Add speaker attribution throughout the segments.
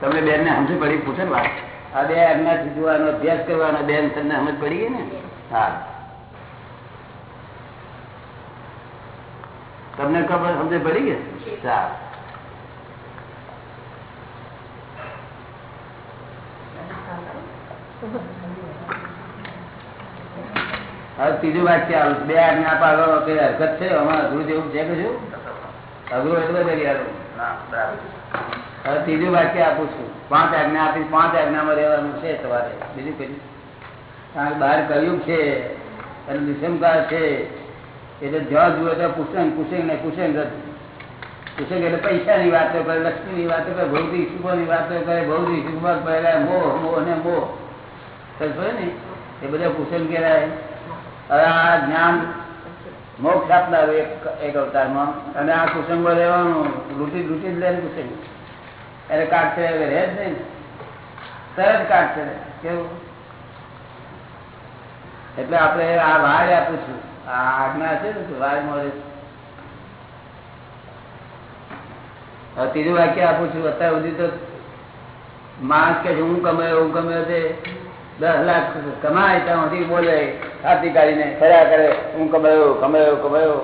Speaker 1: તમે બેન ને સમજ પડી? પૂછે ને વાત. આ બે એમના જોવાનો અભ્યાસ કરવાનો બેન તમને સમજ પડી ગઈ ને? હા. તમને ખબર સમજ પડી ગઈ? સારું હવે ત્રીજું વાક્ય બે આજ્ઞા પાડવા કઈ હરકત છે? અમારા જેવું છે કશું અઘરું એટલું આવું હવે ત્રીજું વાક્ય આપું છું. પાંચ આજ્ઞા આપી પાંચ આજ્ઞામાં રહેવાનું છે તમારે બીજું કઈ કારણ કે બહાર કયું છે અને નિશંકા છે એટલે જ્યાં જુએ તો પુસ્તક પુસ્તક ને પુસ્તક પુસ્તક એટલે પૈસાની વાતો કરે લક્ષ્મીની વાતો કરે ભૌતિક સુખોની વાતો કરે ભૌતિક સુખમાં પહેલા મોહ મોહ ને મોહ. ને? એ બધા પુસ્તક કહેવાય. હવે આ જ્ઞાન મોક્ષ આપનાર એક અવતારમાં. અને આ કુસંગો લેવાનું લૂંટી લૂંટી જ લે કુસંગ એને કાઢશે રહે જ નહીં તરત કાઢશે કેવું? એટલે આપણે આ વાર આપું છું આ આજ્ઞા છે ને વાર મળે ત્રીજું વાક્ય આપું છું. અત્યાર સુધી તો માણસ કે હું કમાયો હું કમાયો તે દસ લાખ કમાય, ત્યાંથી બોલે. ખાતી કાઢીને ફર્યા કરે હું કમાયો કમાયો કમાયો.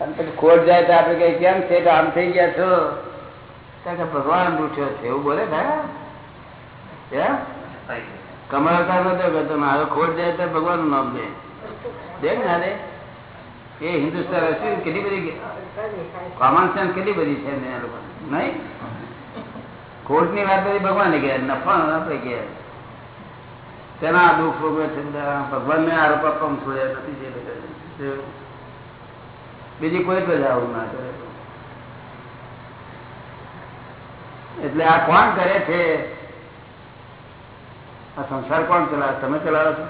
Speaker 1: અને પછી ખોટ જાય તો આપણે કઈ કેમ છે? કે આમ થઈ ગયા છો. કે ભગવાન રૂઠ્યો છે, એવું બોલે ખરા કમાવતા નતો મારો ખોટ જાય તો ભગવાન નામ દે દે ને એ હિન્દુસ્તાન હશે, કેટલી બધી કોમન સેન્સ કેટલી બધી છે ને નહીં? ખોટની વાત બધી ભગવાન ગયા નફા આપણે ગયા તેના દુઃખ ભોગવે છે ભગવાન ને આરોપ આપવામાં છોડ્યા નથી જે બીજી કોઈ પ્રજા આવું ના કરે. એટલે આ કોણ કરે છે? આ સંસાર કોણ ચલાવે? તમે ચલાવો છો?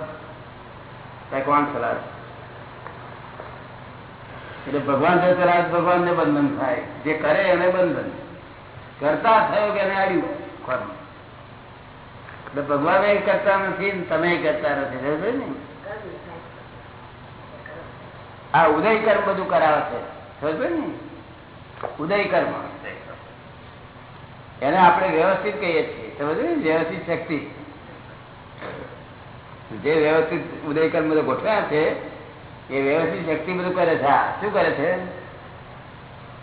Speaker 1: કઈ કોણ ચલાવે? એટલે ભગવાન જો ચલાવે ભગવાન ને બંધન થાય. જે કરે એને બંધન. કરતા થયો કે એને આડ્યું એટલે ભગવાન એ કરતા નથી તમે કરતા નથી. ને? આ ઉદય કર્મ બધું કરાવે છે ને? ઉદય કર્મ એને આપણે વ્યવસ્થિત કહીએ છીએ. સમજો ને? વ્યવસ્થિત શક્તિ. જે વ્યવસ્થિત ઉદય કર્મ બધું ગોઠવ્યા છે, એ વ્યવસ્થિત શક્તિ બધું કરે છે. શું કરે છે?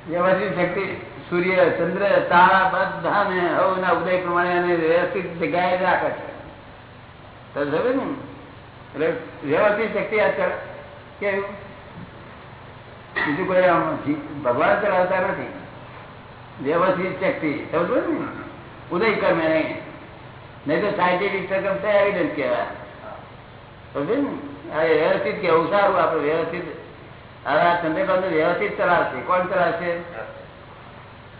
Speaker 1: વ્યવસ્થિત શક્તિ સૂર્ય, ચંદ્ર, તારા બધા ને હવના ઉદય પ્રમાણે વ્યવસ્થિત જગ્યાએ રાખે છે. ને? એટલે વ્યવસ્થિત શક્તિ આ કેવું? બીજું કોઈ ભગવાન ચલાવતા નથી. વ્યવસ્થિત શક્તિ સમજો ને? ઉદય કર્મે નહીં. નહીં તો સાયન્ટિફિક સર્કમ એવિડન્સ કહેવાય. સમજે ને? આ વ્યવસ્થિત કેવું સારું આપણે વ્યવસ્થિત હવે આ ચંદ્રકાંત વ્યવસ્થિત ચલાવશે કોણ ચલાવશે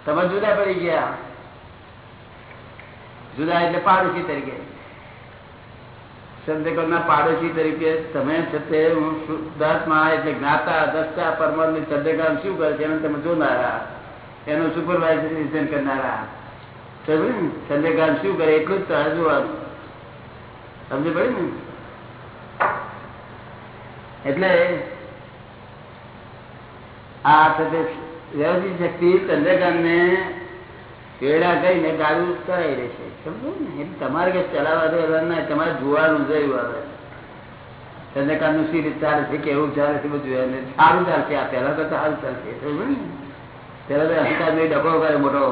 Speaker 1: તમે જુદા પડી ગયા. જુદા એટલે પાડોશી તરીકે. ચંદ્રકાંત પાડોશી તરીકે તમે છતે હું શુદ્ધાત્મા એટલે જ્ઞાતા દસતા પરમાત્મા, ચંદ્રકાંત શું કરે છે એને તમે જોનારા. એનું સુપરવાઇઝેશન કરનારા. ચંદ્રકાંત શું કરે? એટલું જ જોવાનું. સમજ પડ્યું ને? એટલે આ સાથે વ્યવસ્થિત શક્તિ ચંદ્રકાંતને પેડા કહીને ગાડું કરાવી રહેશે સમજો ને? તમારે કઈ ચલાવવા દેવા તમારે જોવાનું જોયું આવે ચંદ્રકાંતનું સી રીતે ચાલે છે કેવું ચાલે છે બધું સારું ચાલશે, આ પહેલા તો સારું ચાલશે સમજો ને? પેલા તો અહંકાર નહીં ડબો કરે, મોટો.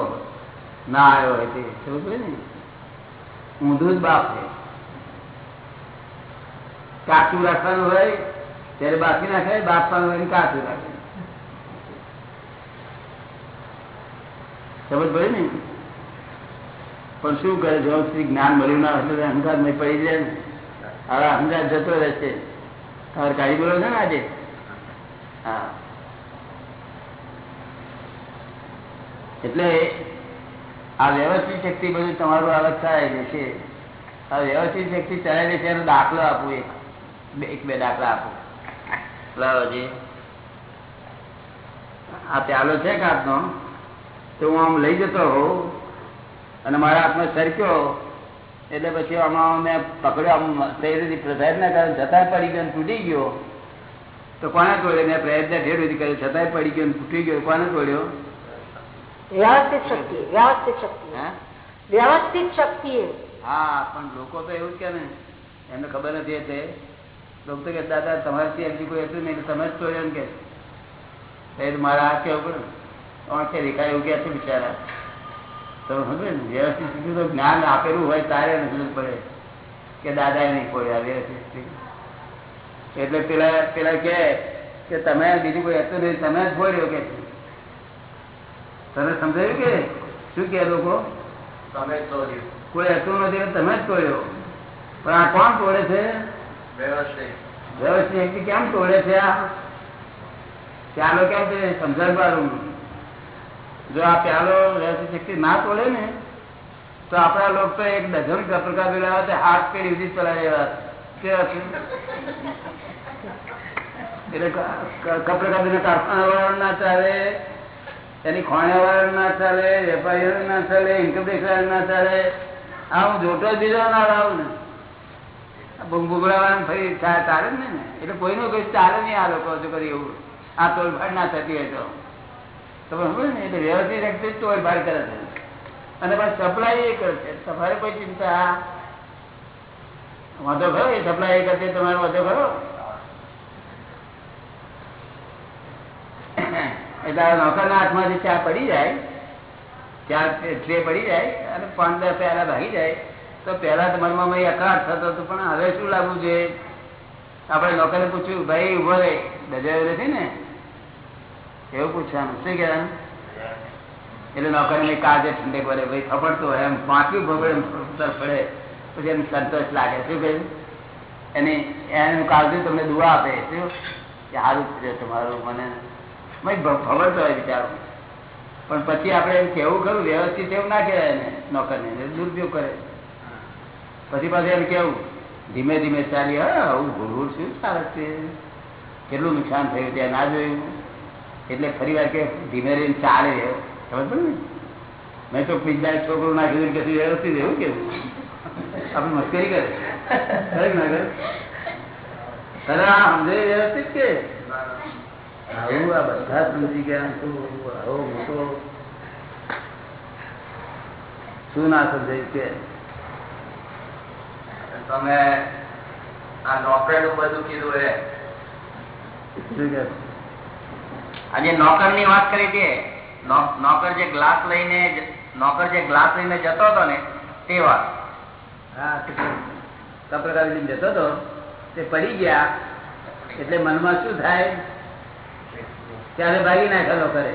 Speaker 1: ના આવ્યો હોય તે સમજો ને? ઊંધું જ બાપ છે. કાચું રાખવાનું હોય, ત્યારે બાકી નાખે બાપવાનું હોય કાચું રાખે. સમજ પડે ને? પણ શું કરે? જો જ્ઞાન મળ્યું ના હશે અહંકાર નહીં પડી જાય ને. હવે અહંકાર જતો રહેશે. તમારે કાઢી બોલો છે ને આજે? હા. એટલે આ વ્યવસ્થિત શક્તિ બધું તમારું અલગ થાય છે આ વ્યવસ્થિત શક્તિ ચલાવી છે એનો દાખલો આપું એક. બે એક બે દાખલા આપું. લાવજી આ પ્યાલો છે કાચનો. તો હું આમ લઈ જતો હોઉં અને મારા હાથમાં સરક્યો એટલે પછી આમાં મેં પકડ્યો આમ પ્રયત્ન કર્યો છતાંય પડી ગયો તૂટી ગયો. તો કોને તોડ્યો? મેં પ્રયત્ન ઢેર બધી કર્યો છતાંય પડી ગયો તૂટી ગયો. કોને તોડ્યો?
Speaker 2: વ્યવસ્થિત શક્તિ વ્યવસ્થિત શક્તિ.
Speaker 1: હે?
Speaker 2: વ્યવસ્થિત શક્તિ.
Speaker 1: હા પણ લોકો તો એવું જ કે ને એમને ખબર નથી તે. લોકો તો કે દાદા તમારાથી હજી કોઈ હતું નહીં એટલે તમે જ તોડ્યો ને કે. મારા હાથ કેવું પડે દેખાય એવું કે છે બિચારા. તો વ્યવસ્થિત સ્થિતિ તો જ્ઞાન આપેલું હોય તારે સમજ પડે કે દાદા એ નહીં પડ્યા વ્યવસ્થિત એટલે પેલા પેલા કે કે તમે બીજું કોઈ હતું નહીં તમે જ બોલ્યો કે તને સમજાયું કે? શું કે લોકો?
Speaker 3: તમે તોડ્યું
Speaker 1: કોઈ હતું નથી તમે જ તોડ્યો પણ આ કોણ તોડે છે?
Speaker 3: વ્યવસ્થિત.
Speaker 1: વ્યવસ્થિત કેમ તોડે છે આ? ચાલો કેમ છે સમજાવવાનું? જો આ પ્યાલો રહેતી શક્તિ ના તોડે ને, તો આપણા લોકો તો એક ડઝન કપડકા પેલા હતા હાથ પેઢી સુધી ચલાવી રહ્યા એટલે કપડકા પેલા કારખાના વાળા ના ચાલે, એની ખોણા વાળા ના ચાલે વેપારીઓ ના ચાલે ઇન્કમટેક્સ વાળા ના ચાલે. આ હું જોતો જ બીજો ના. લાવું ને બુંગુગડાવાળા ફરી ચા- ચાલે ને. એટલે કોઈનું કઈ ચાલે નહીં આ લોકો જો કરી એવું. આ તોડફાડ ના થતી હોય તો. તમે સમજો ને, એટલે વ્યવસ્થિત જ તોડફાડ કરે છે. અને પણ સપ્લાય એ કરે છે. તમારે કોઈ ચિંતા વાંધો ખરો? એ સપ્લાય એ કરશે, તમારો વાંધો ખરો? એટલે નોકરના હાથમાંથી ચા પડી જાય, ચા ટ્રે પડી જાય, અને પાંચ દસ પહેલા ભાગી જાય, તો પહેલા મનમાં અકળાટ થતો હતો, પણ હવે શું લાગવું જોઈએ? આપણે નોકરને પૂછ્યું, ભાઈ, ઊભો રહે. ડજાયો નથી ને? એવું પૂછવાનું. શું કહેવાનું? એટલે નોકરને કાજે ઠંડે પડે, ભાઈ ખબરતો હોય એમ એમ સર પડે. પછી એમ સંતોષ લાગે. શું કહ્યું? એની, એનું કાળજું તમને દુઆ આપે. શું? કે સારું છે તમારું મને. ખબર તો હોય બિચારો. પણ પછી આપણે એમ કેવું ખરું? વ્યવસ્થિત એવું ના કહેવાય એને નોકરને. દુરુપયોગ કરે. પછી પાછું એમ કેવું? ધીમે ધીમે ચાલી હા હું ભૂલ શું ચાલે છે? કેટલું નુકસાન થયું ત્યાં ના જોયું? એટલે ફરી વાર કે ધીમે રહીને ચાલે. ખબર પડે ને? મેં તો પિઝા છોકરો નાખ્યું કે વ્યવસ્થિત એવું કે? આપણે મસ્કરી કરે. ખરેખ ના કરે? તને આ સમજે વ્યવસ્થિત કે? આવું આ બધા સમજી ગયા આવો મોટો. શું ના સમજાય કે?
Speaker 3: તમે આ નોકરીનું બધું કીધું એ
Speaker 1: શું કે?
Speaker 3: આજે નોકરની વાત કરી છે નોકર જે ગ્લાસ લઈને નોકર જે ગ્લાસ લઈને જતો હતો ને તે વાત.
Speaker 1: હા કપડા જતો હતો. તે પડી ગયા. એટલે મનમાં શું થાય? ત્યારે ભાગી નાખે નોકરે.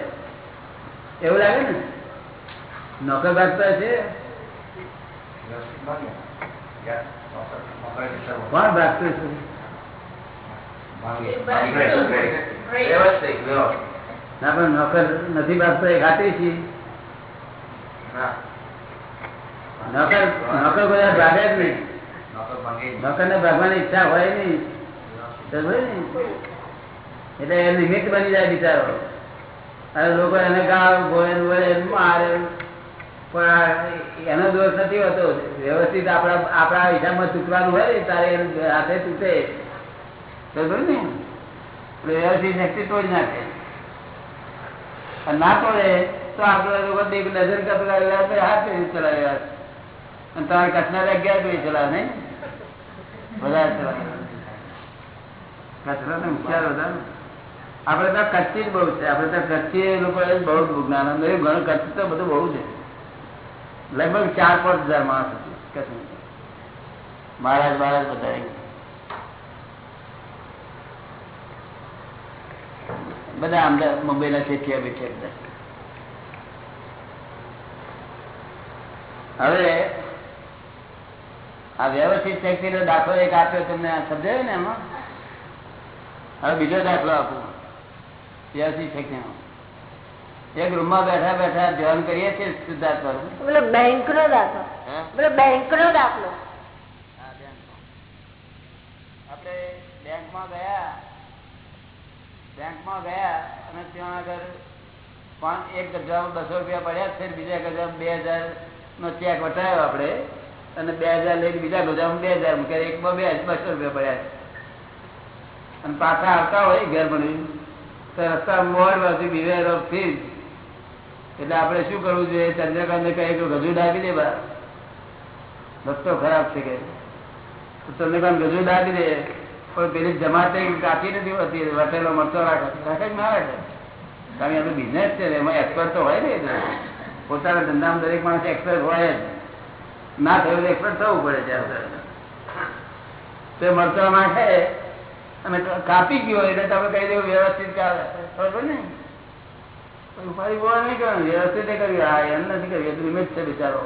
Speaker 1: એવું લાગે ને? નોકર ભાગતા છે? કોણ ભાગતું છે. ના પણ નોકર નથી ભાગતો એ ખાતરી
Speaker 3: છીએ.
Speaker 1: નોકર નોકર બધા ભાગે જ નહીં.
Speaker 3: નોકર
Speaker 1: ને ભાગવાની ઈચ્છા હોય નહીં. તો હોય ને એટલે એ નિમિત્ત બની જાય બિચારો. અને લોકો એને ગાળ ભોય ભોય એને મારે. પણ એનો દોષ નથી હોતો. વ્યવસ્થિત આપણા આપણા હિસાબમાં ચૂકવાનું હોય ને તારે એને હાથે તૂટે. ને? વ્યવસ્થિત શક્તિ તોડી નાખે. ના તોડે તો આપણે લોકો એક ડઝન કપડા લેવા હાથ પેઢી ચલાવ્યા અને તમારે કચ્છના અગિયાર પેઢી ચલાવે, નહીં? બધા ચલાવે. કચરા તો હોશિયાર હતા ને. આપણે તો કચ્છી જ બહુ છે. આપણે તો કચ્છી લોકો બહુ જ્ઞાન ઘણું કચ્છી તો બધું બહુ છે. લગભગ ચાર પાંચ હજાર માણસ હતી કચ્છમાં. મહારાજ મહારાજ બધા બધા અમદાવાદ મુંબઈના શેઠિયા બેઠ્યા બધા હવે આ વ્યવસ્થિત શક્તિનો દાખલો એક આપ્યો તમને સમજાયો ને એમાં? હવે બીજો દાખલો આપું. વ્યવસ્થિત શક્તિનો. એક રૂમમાં બેઠા બેઠા ધ્યાન કરીએ છીએ
Speaker 2: પેલો બેંક નો દાખલો. બેંક નો દાખલો.
Speaker 1: આપણે બેંકમાં ગયા. બેંકમાં ગયા અને ત્યાં આગળ પાંચ એક ગજામાં બસો રૂપિયા પડ્યા છે બીજા ગજામાં બે હજાર ચેક વટાયો આપણે અને બે હજાર લઈને બીજા ગજામાં બે હજાર મૂકે એકમાં બે, બસો રૂપિયા પડ્યા છે. અને પાછા આવતા હોય ઘેર ભણી તો રસ્તા મોડ બાજુ બિવેર ઓફ એટલે આપણે શું કરવું જોઈએ? ચંદ્રકાંતને કહીએ કે ગજુ ડાબી દે રસ્તો ખરાબ છે કે. ચંદ્રકાંત ગજુ ડાબી દે. પણ પેલી જમાતે કાપી નથી હોતી, વટેલો મરચો રાખે. રાખે ના રાખે કારણ કે બિઝનેસ છે, એમાં એક્સપર્ટ તો હોય ને પોતાના ધંધામાં દરેક માણસ એક્સપર્ટ હોય જ. ના થયું એક્સપર્ટ થવું પડે ત્યારે તે મરચા નાખે અને કાપી ગયો એટલે તમે કહી દેવું વ્યવસ્થિત ચાલે ખબર ને ફરી બોલ નહીં કરવાનું, વ્યવસ્થિત કર્યું. હા એમ નથી કર્યું એટલું image છે બિચારો.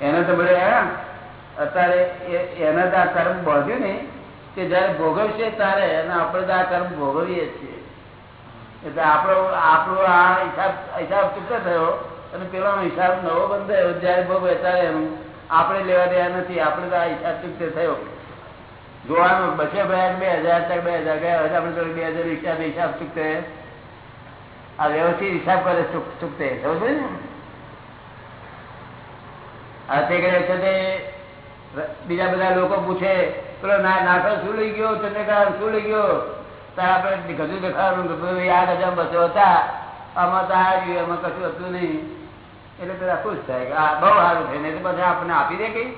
Speaker 1: એને તો બધે અત્યારે એને તો આ કર્મ બાંધ્યું ને કે જયારે ભોગવશે ત્યારે અને આપણે તો આ કર્મ ભોગવીએ છીએ. એટલે આપણો આપણો આ હિસાબ હિસાબ ચૂકતો થયો અને પેલો હિસાબ નવો બંધાયો. જયારે ભોગવે ત્યારે એનું આપણે લેવા દેવા નથી, આપણે તો આ હિસાબ ચૂકતે થયો. જોવાનું બસે ભાઈ બે હજાર ચાર, બે હજાર ગયા હજાર આપણે બે હજાર હિસાબ હિસાબ ચૂકતે આ વ્યવસ્થિત હિસાબ કરે ચૂક- ચૂકતે સમજ ને? આ તે કહે છે બીજા બધા લોકો પૂછે પેલો નાખો શું લઈ ગયો? ચંદ્રકાંત શું લઈ ગયો? તાર આપણે ગજુ દેખાડું કે આ બસો હતા. આમાં તો આ એમાં કશું હતું નહીં. એટલે પેલા ખુશ થાય કે આ બહુ સારું છે ને તો પછી આપણને આપી દે કઈ?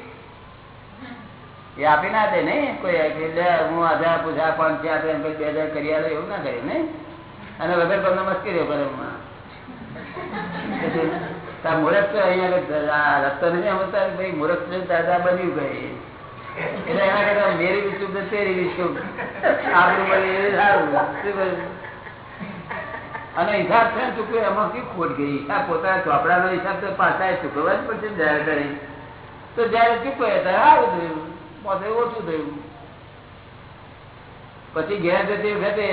Speaker 1: એ આપી ના દે નહીં. કોઈ એટલે હું હજાર પૂછા પાંચ છે આપે એમ બે હજાર કરી આવે એવું ના કરે ને અને વગર તમને મસ્કરીઓ કરે મૂર્ખ તો અહીંયા રસ્તો નથી સમજતા ભાઈ મૂર્ખ છે દાદા બન્યું ગઈ. એટલે એના કરતા મેરી વિશુભ શુભ તેરી વિશુભ આપણું સારું. અને હિસાબ છે ને ચૂકવ્યો એમાં શું ખોટ ગઈ? હિસાબ પોતાના ચોપડાનો હિસાબ તો પાછા ચૂકવવા જ પડશે જાહેર કરી. તો જયારે ચૂકવે ત્યારે સારું થયું. પોતે ઓછું થયું. પછી ઘેર જતી વખતે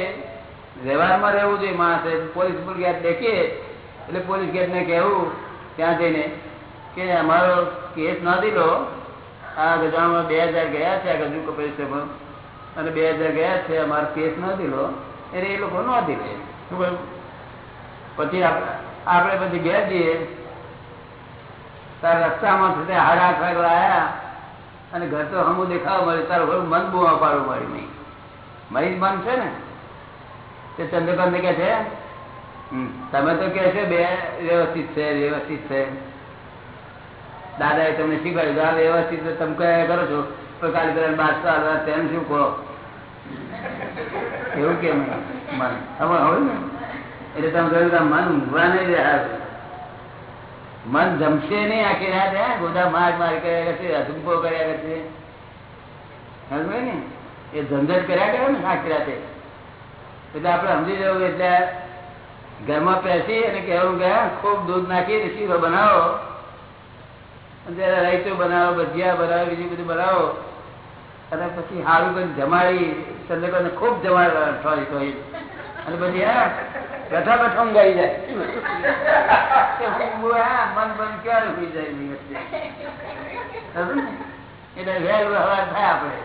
Speaker 1: વ્યવહારમાં રહેવું જોઈએ માણસે. પોલીસ પર ગેટ દેખીએ. એટલે પોલીસ ગેટને કહેવું ત્યાં જઈને કે અમારો કેસ ના દીધો આ ગજામાં બે હજાર ગયા છે આ ગજુ કપાઈ છે. અને બે હજાર ગયા છે, અમારો કેસ નથી દીધો, એટલે એ લોકો ન દીધે. શું કહ્યું? પછી આપ- આપણે પછી ગયા જઈએ તાર રસ્તામાં તે હાડા ખાડો આવ્યા અને ઘર તો હમું દેખાવા મળે તારું ઘર મન બુવા પાડવું મળ્યું નહીં. મરી મન છે ને? તે ચંદ્રકાંત કે છે તમે તો કે છે બે વ્યવસ્થિત છે વ્યવસ્થિત છે. દાદાએ તમને શીખવાડ્યું આ વ્યવસ્થિત તમે કયા કરો છો? કાલે કરીને બાદશાહ તેમ શું કહો? એવું કેમ મન? હવે હોય ને? એટલે તમે કહ્યું મન ઊંઘવા નહીં રહ્યા મન જમશે નહીં આખી રાત હે? માર માર કર્યા કરશે અધુંપો કર્યા કરશે. સમજે ને? એ ઝંઝટ કર્યા કરે ને આખી રાતે. એટલે આપણે સમજી જવું એટલે ઘરમાં પેસી અને કહેવું હા, ખૂબ દૂધ નાખી શીરો બનાવો. જયારે રાઈતું બનાવો ભજીયા બનાવો બીજું બધું બનાવો. અને પછી સારું કરીને જમાડી ચંદ્રકાંતને ખૂબ જમાડવા સોરી સોરી. અને પછી હા બેઠા બેઠા ઊંઘાઈ જાય. મન મન ક્યારે સુઈ જાય ને? એટલે વહેલું હવાર થાય આપણે.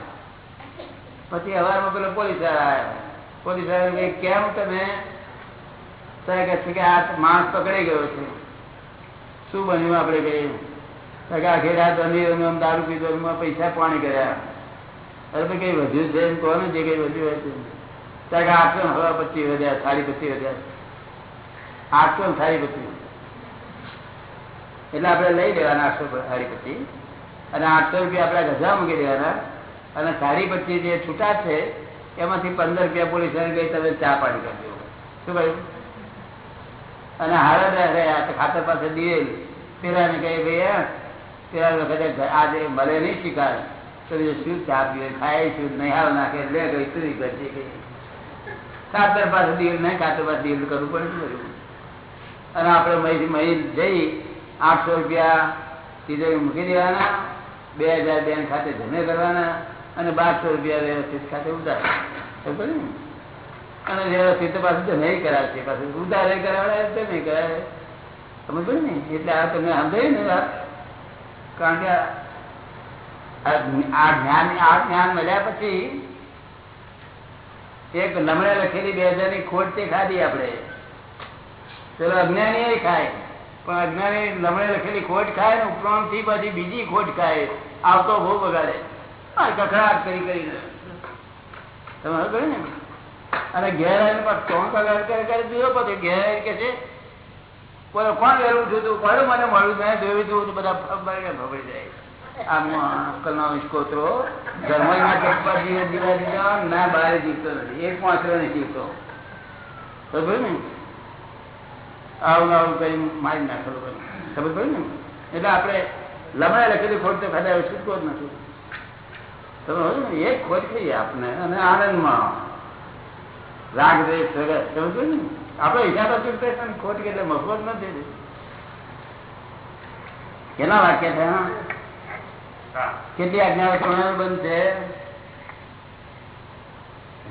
Speaker 1: પછી હવારમાં પેલો પોલીસ આવ્યા. પોલીસ કહે, કેમ તમે? સાહેબ કે આ માણસ પકડાઈ ગયો છે. શું બન્યું આપણે કહીએ? આખી રાત અમીરો દારૂ પીધો પૈસા પાણી કર્યા. અરે કઈ વધ્યું છે એમ કહો ને, જે કઈ વધ્યું હોય ત્યાં આઠસો હવા પચીસ વધ્યા સાડી પચીસ વધ્યા. આઠસો સાડી પચીસ એટલે આપણે લઈ લેવાના આઠસો સાડી પચીસ અને આઠસો રૂપિયા આપણે ગજા મૂકી દેવાના. અને સાડી પચીસ જે છૂટા છે, એમાંથી પંદર રૂપિયા પોલીસ ગઈ તમે ચા પાણી કરજો. શું કહ્યું? અને હારે રહ્યા ખાતર પાસે દિયેલ પેલા ને કહે, ભાઈ પેલા આજે મળે નહીં શિકાર, તો શું ચા પીવે? ખાય શું? નહીં નાખે, લે ગઈ, શું કરશે કે? કાતર પાસે ડીલ નહીં કાતર પાસે ડીલ કરવું પડે, શું કરવું? અને આપણે મહી મહી જઈ, આઠસો રૂપિયા સીધે મૂકી દેવાના, બે હજાર બેન ખાતે જમે કરવાના, અને બારસો રૂપિયા વ્યવસ્થિત ખાતે ને? અને વ્યવસ્થિત પાછું જમે કરાવશે, પાછું ઉધારે કરાવે જમે કરાવે. સમજ ને? એટલે આ તમે સમજાયું ને કારણ કે આ- જ્ઞાન આ જ્ઞાન મળ્યા પછી એક લમણે લખેલી બે હજારની ખોટ તે ખાધી આપણે. ચલો અજ્ઞાની એ ખાય. પણ અજ્ઞાની લમણે લખેલી ખોટ ખાય ને ઉપરાણથી પછી બીજી ખોટ ખાય. આવતો બહુ બગાડે કકડાટ કરી કરીને. તમે કહ્યું ને? અને ઘેર આવીને ત્રણ કલાક કરે જોયો પછી ઘેર કે છે કોઈ કોણ વેલું જોતું કોણ મને મળ્યું મેં જોયું છું બધા ભભાઈ જાય. આમ અક્કલનો જીવતો નથી. જીવતો. ખબર ને આવું આવું કરી મારી નાખો ખબર પડી. ને? એટલે આપણે લમણાએ લખેલી ખોટ તો ખાધા છૂટકો જ નથી. તમે હોય ને એક ખોટ થઈ આપને અને આનંદમાં. રાગ દેશ વગર સમજ ને? આપણે હિસાબ ચૂકતે છે ને? ખોટ કે એટલે મફત નથી કેટલા વાક્ય છે કેટલી આજ્ઞા બંધ છે.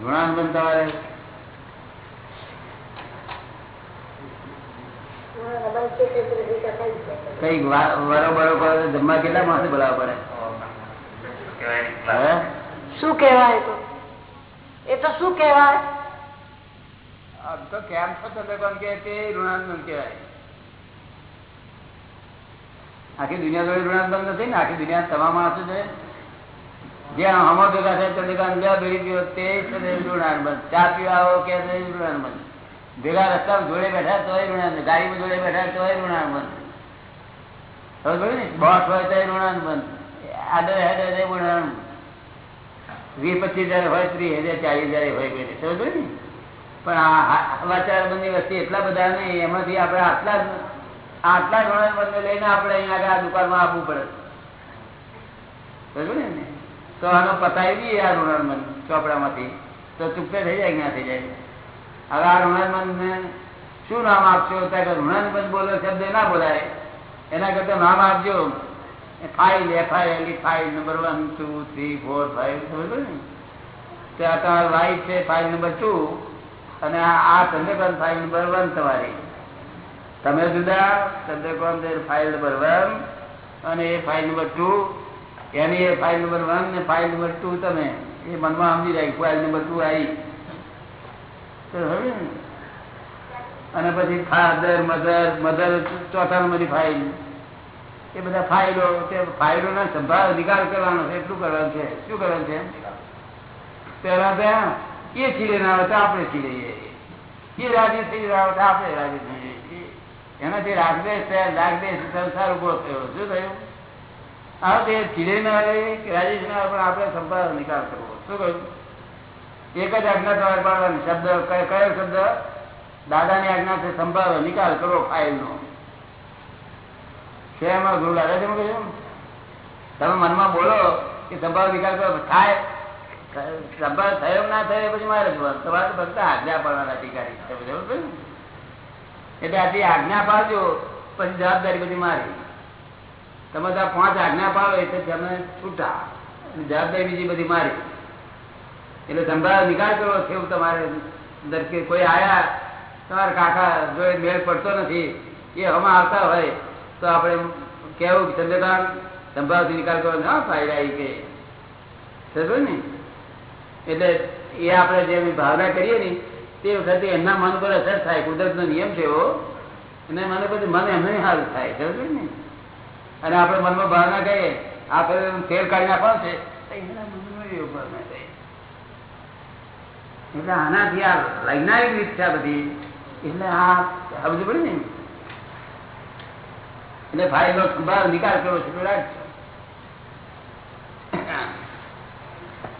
Speaker 1: ઋણાનું બંધ તમારે? કઈ વરો બરો જમવા કેટલા માણસો બોલાવવા પડે?
Speaker 2: શું કેવાય તો? એ તો શું કહેવાય?
Speaker 1: આમ તો કેમ છો તો કોણ કે તે કહેવાય. આખી દુનિયા જોડે ઋણાનંદ નથી ને, આખી દુનિયા તમામ માણસો છે જ્યાં હમો ભેગા થાય ચંદ્રકાંત જ્યાં ભેગી ગયો તે છે ચા પીવા આવો કે ઋણાનંદ ભેગા રસ્તા જોડે બેઠા તોય ઋણાનંદ ગાડીમાં જોડે બેઠા તોય ને? બોસ હોય તો બંધ આદર હેડ તે ઋણાનંદ વીસ પચીસ હજાર હોય, ત્રીસ હજાર, ચાલીસ હજાર હોય ખબર ને? પણ આ બંધની વસ્તી એટલા બધા નહીં, એમાંથી આપણે આટલા જ- આટલા ઘણા બંધ લઈને આપણે અહીંયા આગળ આ દુકાનમાં આપવું પડે. બરોબર ને? તો આનો પતાવી દઈએ આ ઋણાનંદ ચોપડામાંથી. તો ચૂકતે થઈ જાય ના થઈ જાય? હવે આ ઋણાનંદ શું નામ આપશો? ત્યારે ઋણાનંદ બોલો શબ્દ ના બોલાય. એના કરતા નામ આપજો. File FIL file number one two three four five સમજો ને? ત્યાં તમારી વાઈફ છે ફાઇલ નંબર ટુ અને આ ચંદ્રકાંત ફાઇલ નંબર વન તમારી. તમે જુદા, ચંદ્રકાંત ફાઇલ નંબર વન અને એ ફાઇલ નંબર ટુ. એની એ ફાઇલ નંબર વન ને ફાઇલ નંબર ટુ તમે એ મનમાં સમજી જાય ફાઇલ નંબર ટુ આવી. અને પછી ફાધર, મધર મધર ચોથા નંબરની ફાઇલ. એ બધા ફાઇલો તે ફાઇલોના સંભાળ અધિકાર કરવાનો છે. એટલું કરવાનું છે. શું કરવાનું છે? પહેલા ત્યાં એ ચીડે ના આવે તો આપણે ચીડીએ એ. રાજી થઈ રહ્યા તો આપણે રાજી થઈ. એનાથી રાગદેશ થયા, રાગદેશ સંસાર ઊભો થયો. શું થયું? આ તે ચીડે ના આવે કે ના પણ આપણે સંભાળ નિકાલ કરવો. શું કહ્યું? એક જ આજ્ઞા તમારે પાડવાની શબ્દ, કયો શબ્દ? દાદાની આજ્ઞા છે સંભાળો નિકાલ કરો ફાઇલનો. છે એમાં ગુરુ દાદા કહ્યું તમે મનમાં બોલો કે સંભાળ નિકાલ કરો થાય સંભાળ થયો ના થયો પછી મારે જોવાનું તમારે ફક્ત આજ્ઞા પાડવાના અધિકારી એટલે આથી આજ્ઞા પાડજો પછી જવાબદારી બધી મારી. તમે ત્યાં પાંચ આજ્ઞા પાડો એટલે તમે છૂટા. જવાબદારી બીજી બધી મારી. એટલે સંભાળ નિકાલ કરવો છે એવું તમારે અંદર કે કોઈ આયા, તમારા કાકા જો એ મેળ પડતો નથી, એ હમણાં આવતા હોય, તો આપણે કેવું ચંદ્રકાંત, સંભાળથી નિકાલ કરવો ના ફાયદા એ કે. ને? એટલે એ આપણે જે ભાવના કરીએ ને, તે વખતે એમના મન પર અસર થાય. કુદરતનો નિયમ છે એવો. અને મને પછી મન એમને સારું થાય સમજો ને? અને આપણે મનમાં ભાવના કહીએ આપણે તેલ કાઢી નાખવાનું છે એટલે આનાથી આ વૈજ્ઞાનિક રીત છે બધી, એટલે આ સમજ પડે ને? એટલે ભાઈ નો નિકાલ કરવો છે તો રાખજો
Speaker 2: તો લખો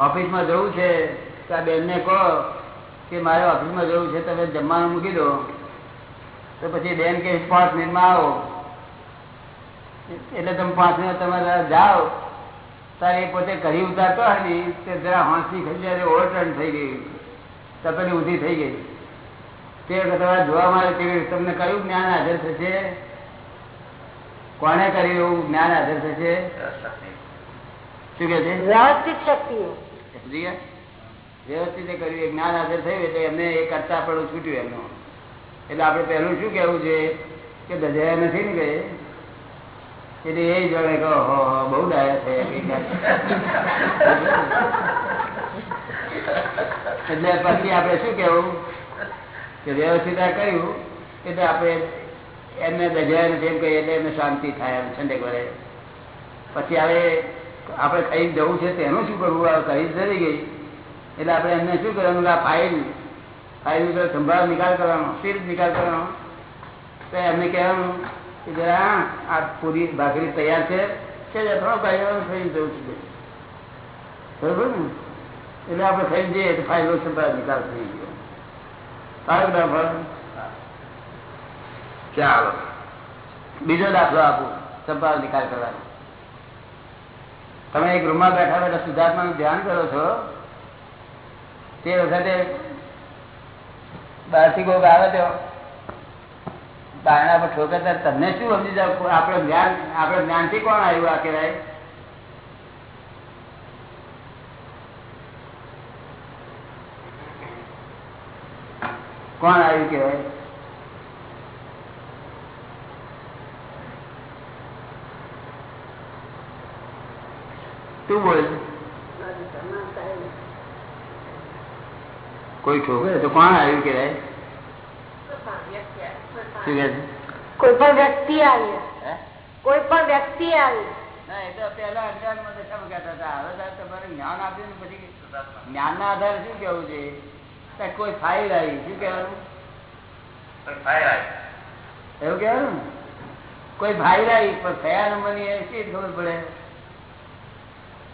Speaker 1: ઓફિસમાં જવું છે તો આ બેનને કહો કે મારે ઓફિસમાં જવું છે તમે જમવાનું મૂકી દો. તો પછી બેન કે પાંચ મિનિટમાં આવો. એટલે તમે પાંચ મિનિટ તમે જાઓ. તારે એ પોતે કરી ઉતારતો હોય ને તે જરા હોંસી ખાઈ જાય ઓવરટર્ન થઈ ગઈ. તપેલી ઊંધી થઈ ગઈ. તે તમારે જોવા મળે કે તમને કયું જ્ઞાન હાજર થશે? કોને કર્યું એવું જ્ઞાન હાજર થશે? શું કે છે?
Speaker 2: વ્યવસ્થિત શક્તિઓ
Speaker 1: સમજી ગયા? વ્યવસ્થિત કર્યું જ્ઞાન હાજર થયું એટલે એમને એ કરતા પણ છૂટ્યું એમનું. એટલે આપણે પહેલું શું કેવું છે કે દજાયા નથી ને ગયે એટલે એ જોડે કહો, હો બહુ ડાયા છે. એટલે પછી આપણે શું કેવું કે વ્યવસ્થિત આ કર્યું, એટલે આપણે એમને દજાયા નથી એમ કહીએ એટલે એમને શાંતિ થાય એમ સંડે વડે પછી હવે આપણે કઈ જવું છે તેનું શું કરવું? આ કઈ જરી ગઈ. એટલે આપણે એમને શું કરવાનું? આ ફાઇલ ફાઇલ સંભાળ નિકાલ કરવાનો સ્થિર નિકાલ કરવાનો. તો એમને કહેવાનું કે જરા આ પૂરી ભાખરી તૈયાર છે. કે થોડો કાર્યક્રમ થઈ જવું છે. બરોબર ને? એટલે આપણે ખાઈ જઈએ તો ફાઇલો સંભાળ નિકાલ થઈ ગયો. સારું ચાલો. બીજો દાખલો આપું. સંભાળ નિકાલ કરવાનો. તમે એક રૂમમાં બેઠા બેઠા શુદ્ધાત્માનું ધ્યાન કરો છો, તે વખતે બહારથી કોઈક આવે તો બારણા પર ઠોકર તમને શું સમજી જાવ? આપણે જ્ઞાન, આપણે જ્ઞાનથી કોણ આવ્યું આ કહેવાય? કોણ આવ્યું કહેવાય? તું બોલ કોઈ ઠોકે તો કોણ આવ્યું છે?
Speaker 2: કોઈ પણ વ્યક્તિ આવી. કોઈ પણ વ્યક્તિ આવી.
Speaker 1: ના, એ તો પહેલા અજ્ઞાનમાં દશામાં કહેતા હતા. હવે તો તમારે જ્ઞાન આપ્યું પછી જ્ઞાનના આધારે શું કેવું છે? કે કોઈ ફાઇલ આવી. શું એવું કેવાનું કોઈ ફાઇલ આવી પણ કયા નંબરની એ શી ખબર પડે?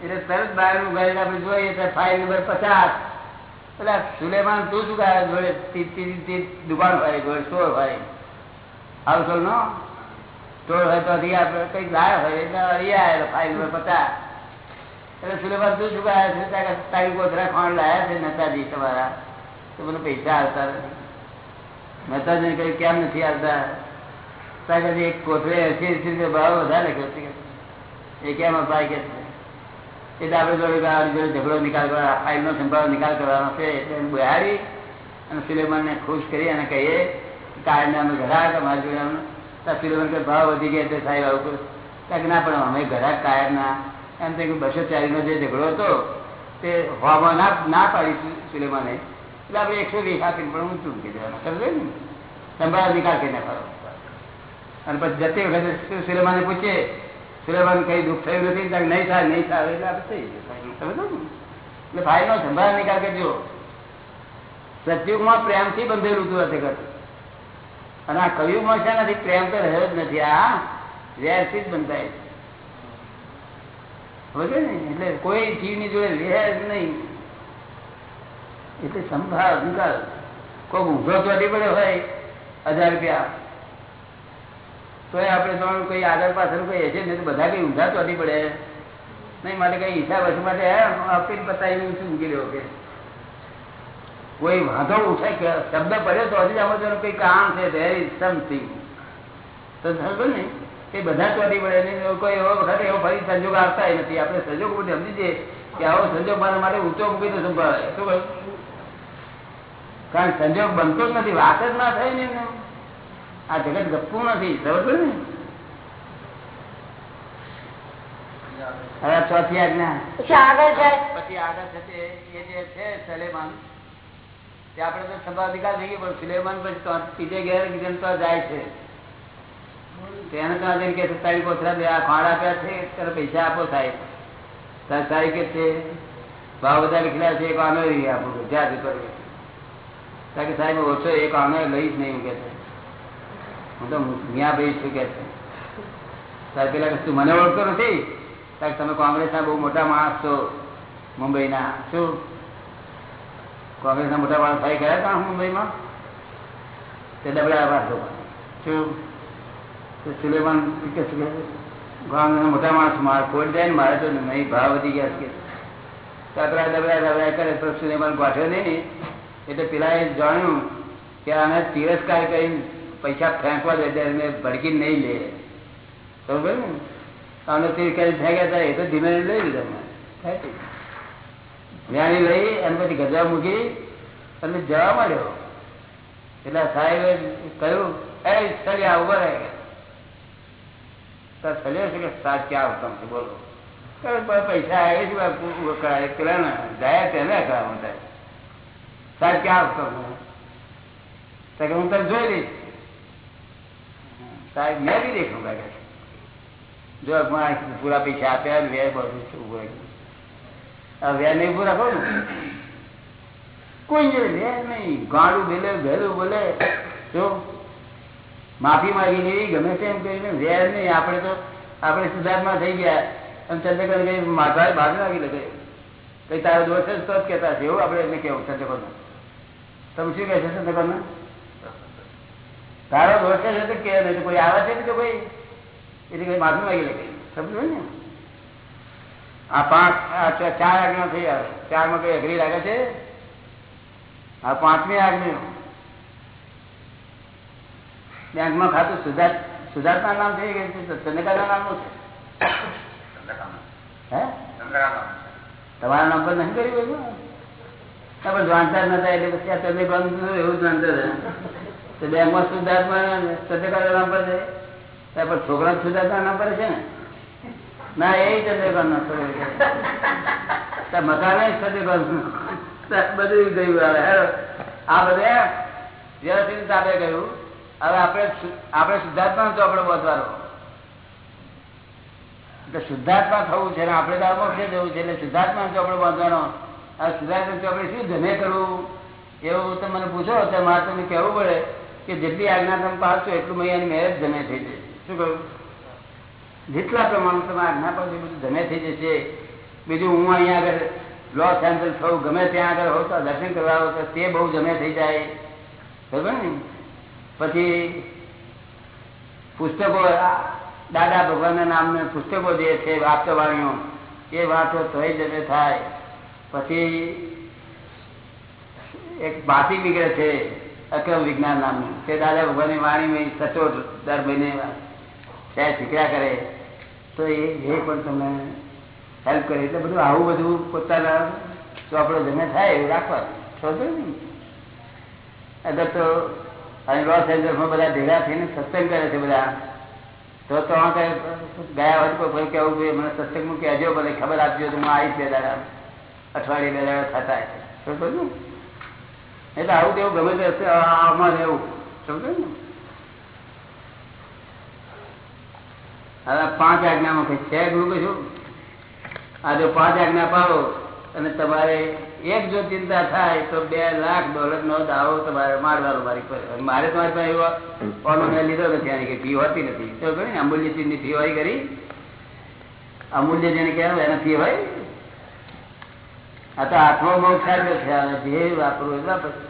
Speaker 1: એટલે તરત બહારનું ઘરે આપણે જોઈએ તો ફાઇલ નંબર પચાસ. પેલા સુલેમાન તું શું ગાય જોડે દુકાન હોય જોડે સ્ટોર હોય હાઉસ નો? સ્ટોર હોય તો આપણે કંઈક લાયા હોય, એટલે અહીંયા ફાઇલ નંબર પચાસ. એટલે સુલેમાન તું શું ગાય છે? ત્યાં તારી ગોધરા ખાંડ લાયા છે નતાજી તમારા? તો મને પૈસા આવતા નથી. નતાજી કઈ કેમ નથી આવતા કદી એક કોથળે એસી એસી ભાવ વધારે લખ્યો છે. એ કેમ અપાય કે છે? એટલે આપણે જોડે ઝઘડો નિકાલ કરવા ફાઇલ નો સંભાળ નિકાલ કરવાનો છે, એટલે બહારી અને સુલેમાનને ખુશ કરી અને કહીએ કે અમે ઘરાક, અમારી જોડે સુલેમાન કે ભાવ વધી ગયા તે સાહેબ આવું કરું. ત્યાં ના, પણ અમે ઘરાક કાયમના એમ કે બસો ચાલીનો જે ઝઘડો હતો, તે હોવામાં ના ના પાડી સુલેમાને. એટલે આપણે એકસો વીસ આપીને પણ ઊંચું મૂકી દેવાનું સમજે ને? સંભાળ, નિકાલ કરીને ખરો અને પછી જતી વખતે સુલેમાને પૂછીએ સુલેમાન કઈ દુઃખ થયું નથી? નહીં થાય નહીં થાય. એટલે. સમજો ને. સંભાળ નિકાલ કરજો. સતયુગમાં પ્રેમથી બંધેલું હતું આ અને આ કયુગમાં છે નથી પ્રેમ તો રહ્યો જ નથી. આ વેરથી જ બંધાય સમજે ને? એટલે કોઈ જીવની જોડે લે જ નહીં. એટલે સંભાળ, નિકાલ. કોઈ ઊંઘો ચોટી પડ્યો હોય, હજાર રૂપિયા. તો આપણે તમારું કોઈ આગળ પાછળ કોઈ હશે નહીં, તો બધા કઈ ઊંધા ચોટી પડે. નહીં માટે કઈ હિસાબ હશે માટે અપીલ બતાવી શું મૂકી દેવો કે કોઈ વાંધો ઉઠે શબ્દ પડ્યો તો હજી આમાં કઈ કામ છે, there ઇઝ સમથિંગ તો સમજો ને એ બધા ચોટી પડે નહીં કોઈ એવો વખત એવો ફરી સંજોગ આવતા નથી. આપણે સંજોગ બધું સમજી જઈએ કે આવો સંજોગ મારા માટે ઊંચો મૂકી તો સંભાળે શું કહ્યું કારણ સંજોગ બનતો જ નથી, વાત જ ના થાય ને એમને. આ જગત ગપવું નથી સમજ ને? હવે ચોથી આજ્ઞા.
Speaker 2: પછી આગળ જાય.
Speaker 1: પછી આગળ છે તે એ જે છે સલેમાન તે આપણે તો સંભાધિકાર થઈ ગયો પણ સુલેમાન પછી તો ઘેર બીજે તો જાય છે. તેને તો આજે કે તારી કોથરા બે આ ખાડ આપ્યા છે ત્યારે પૈસા આપો સાહેબ. તારે સાહેબ કે છે? ભાવ બધા લખેલા છે એક આનો લઈ આપો જ્યાં સુધી કારણ કે સાહેબ ઓછો એક આનો લઈ જ નહીં કે છે. હું તો મિયા ભાઈ શું કે છે? સાહેબ પેલા કે તું મને ઓળખતો નથી? કે તમે કોંગ્રેસના બહુ મોટા માણસ છો, મુંબઈના. શું? કોંગ્રેસના મોટા માણસ ભાઈ ગયા હતા મુંબઈમાં? તે ડબડા આભાર શું? સુલેમાન કે મોટા માણસ માર ખોટ જાય ને મારે તો નહીં, ભાવ વધી ગયા તો આપણા ડબડા ડબડા કરે તો સુલેમાન ગોઠવ્યો નહીં. એટલે પેલા એ જાણ્યું કે આને તિરસ્કાર કરીને પૈસા ફેંકવા દે ત્યારે મેં ભડકી નહીં લે. બરોબર ને? આનો તીર કરી ફેંક્યા હતા, એ તો ધીમે ધીમે લઈ લીધા. જ્ઞાની લઈ અને પછી ગજા મૂકી અને જવા માંડ્યો. એટલે સાહેબે કહ્યું, એ સળિયા ઊભો રહે. તો સળિયો છે કે સાત ક્યાં આવતા છે બોલો. "પણ પૈસા આવે છે પેલા ને ગયા તેને કરવા માટે. સાત ક્યાં આવતો તો હું તને જોઈ લઈશ. સાહેબ, મેં બી દેખું જો પૂરા પૈસા આપ્યા ને, વેર બધું શું ઊભો રહ્યું. આ નહીં પૂરા ને. કોઈ વેર નહીં. ગાડું બોલે ઘેરું બોલે. જો માફી માગી લેવી ગમે તેમ કરીને વેર નહીં. આપણે તો, આપણે સુધારમાં થઈ ગયા. અને ચંદ્રકર કઈ માથા બાજુ નાખી લગે કઈ. તારો દોષ જ તો જ કહેતા છે એવું આપણે એને કેવું ચંદ્રકર તમે શું કહે છે ચંદ્રકર તારો દોષ છે તો કે નહીં કોઈ આવે છે તો કોઈ એટલે કઈ માથું માંગી લે. સમજો ને? આ પાંચ ચાર આજ્ઞા થઈ આવે. ચારમાં કઈ અઘરી લાગે છે? આ પાંચમી આજ્ઞા. બેંકમાં ખાતું સુધાર સુધાર્થના નામ થઈ ગયું છે ચંદ્રકાના નામનું છે? હે? તમારા નામ પર નહીં કર્યું બધું? પણ જાણતા નતા એટલે પછી આ ચંદ્રકાનું એવું જાણતા હતા. તો બેંકમાં સુધાર્થમાં નામ પર છે પણ છોકરા સુધાર્થના નામ પર છે ને? ના, એ ચંદ્રકાંત ના છોકરો મકાન ચંદ્રકાંત બધું ગયું હવે. આ બધે વ્યવસ્થિત તાબે ગયું હવે આપણે આપણે શુદ્ધાત્મા ચોપડો બોધવાનો એટલે શુદ્ધાત્મા થવું છે આપણે તો મોક્ષે જવું છે? એટલે શુદ્ધાત્મા ચોપડો બાંધવાનો આ શુદ્ધાત્મા ચોપડે શું ધને કરવું? એવું તમે મને પૂછો તો મારે તમને કહેવું પડે. કે જેટલી આજ્ઞા તમે પાડશો એટલું મૈયાની મેરેજ જમે થઈ જશે. શું કહ્યું? જેટલા પ્રમાણમાં તમે આજ્ઞા પાડશો બધું જમે થઈ જશે. બીજું હું અહીંયા આગળ લોસ એન્જલ થવું ગમે ત્યાં આગળ હોતા દર્શન કરવા આવો તો બહુ જમે થઈ જાય. બરાબર ને? પછી પુસ્તકો દાદા ભગવાનના નામને પુસ્તકો જે છે વાંચવાણીઓ એ વાંચો થઈ જમે થાય. પછી એક ભાતી નીકળે છે. અક્રમ વિજ્ઞાન નામનું તે દાદા ભગવાનની વાણીમાં સચોટ દર મહિને ત્યાં શીખ્યા કરે. તો એ પણ તમને હેલ્પ કરે. એટલે બધું આવું બધું પોતાના ચોપડો જમે થાય એવું રાખવા સમજો ને અગર તો અહીં લોસ એન્જલ્સમાં બધા ભેગા થઈને સત્સંગ કરે છે બધા. તો તો ગયા હોય કોઈ કહેવું જોઈએ મને સત્સંગમાં કહેજો, ભલે ખબર આપજો તો હું આવીશ બે દાડા. અઠવાડિયે બે દાડા થતા સમજો ને એટલે આવું તેવું ગમે તે હશે આમાં રહેવું સમજો ને? હવે પાંચ આજ્ઞામાં કઈ છે ગુરુ કશું આ જો પાંચ આજ્ઞા પાડો અને તમારે એક જો ચિંતા થાય તો બે લાખ ડોલર નો દાવો તમારે મારવાનો મારી મારે તમારી પાસે એવો ઓનો મેં લીધો નથી આની કે ફી હોતી નથી. તો ઘણી અમૂલ્ય ચીજની ફી હોય કરી અમૂલ્ય જેને કહેવાય એને ફી હોય? આ તો આત્મા મોક્ષ થાય છે હવે જે વાપરવું એ પછી.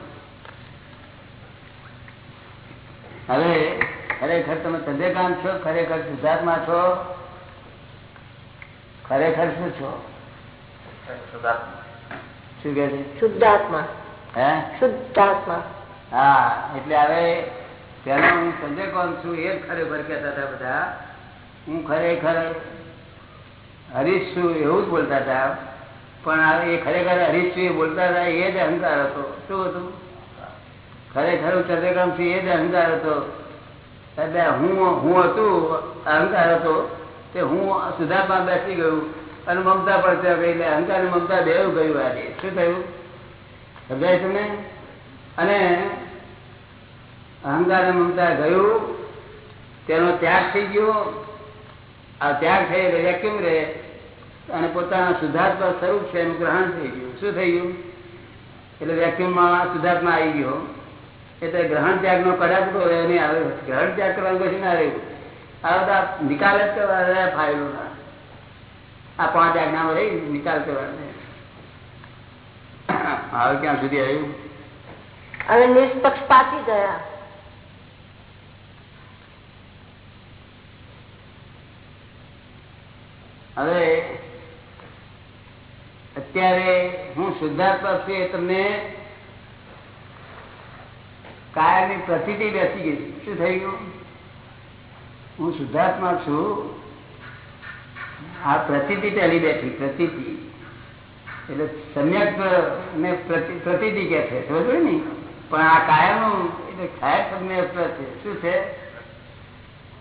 Speaker 1: હવે ખરેખર તમે ચંદ્રકાંત છો ખરેખર સુધાર્થમાં છો? ખરેખર શું છો? શું કે છે?
Speaker 2: શુદ્ધાત્મા.
Speaker 1: હે?
Speaker 2: શુદ્ધાત્મા.
Speaker 1: હા એટલે હવે પેલા હું ચંદ્રકાંત છું એ ખરેખર કહેતા હતા બધા. હું ખરેખર હરીશ છું એવું જ બોલતા હતા. પણ એ ખરેખર હરીશ છું બોલતા હતા, એ જ અહંકાર હતો. શું હતું? ખરેખર ચંદ્રકામ સિંહ એ જ અહંકાર હતો. એટલે હું હું હતું, અહંકાર હતો. તે હું સુધારમાં બેસી ગયું અને મમતા પણ ત્યાં ગઈ, એટલે અહંકાર મમતા બે ગયું આજે. શું થયું? સમજાય તમને? અને અહંકાર મમતા ગયું, તેનો ત્યાગ થઈ ગયો. આ ત્યાગ થઈ એટલે કેમ રહે? અને પોતાના સુધાર્થમાં સ્વરૂપ છે એનું ગ્રહણ થઈ ગયું. શું થઈ ગયું? એટલે વેક્યુમમાં સુધાર્થમાં આવી ગયો. એટલે ગ્રહણ ત્યાગનો કડાક તો નહીં આવે ગ્રહણ ત્યાગ કરવાનું કશું ના રહ્યું. આ બધા નિકાલ જ કરવા રહ્યા ના. આ પાંચ આજ્ઞામાં રહી નિકાલ કરવાનો હવે ક્યાં સુધી આવ્યું?
Speaker 2: હવે નિષ્પક્ષ પાછી ગયા.
Speaker 1: હવે અત્યારે હું શુદ્ધાત્મા છું એ તમને કાયમની પ્રતિતિ બેસી ગઈ. શું થઈ ગયું? હું શુદ્ધાત્મા છું. આ પ્રતિતિ પહેલી બેઠી, પ્રતિતિ. એટલે સમ્યક ને પ્રતિ- કે છે સમજો ને? પણ આ કાયમ એટલે સાહેબ તમને છે શું છે?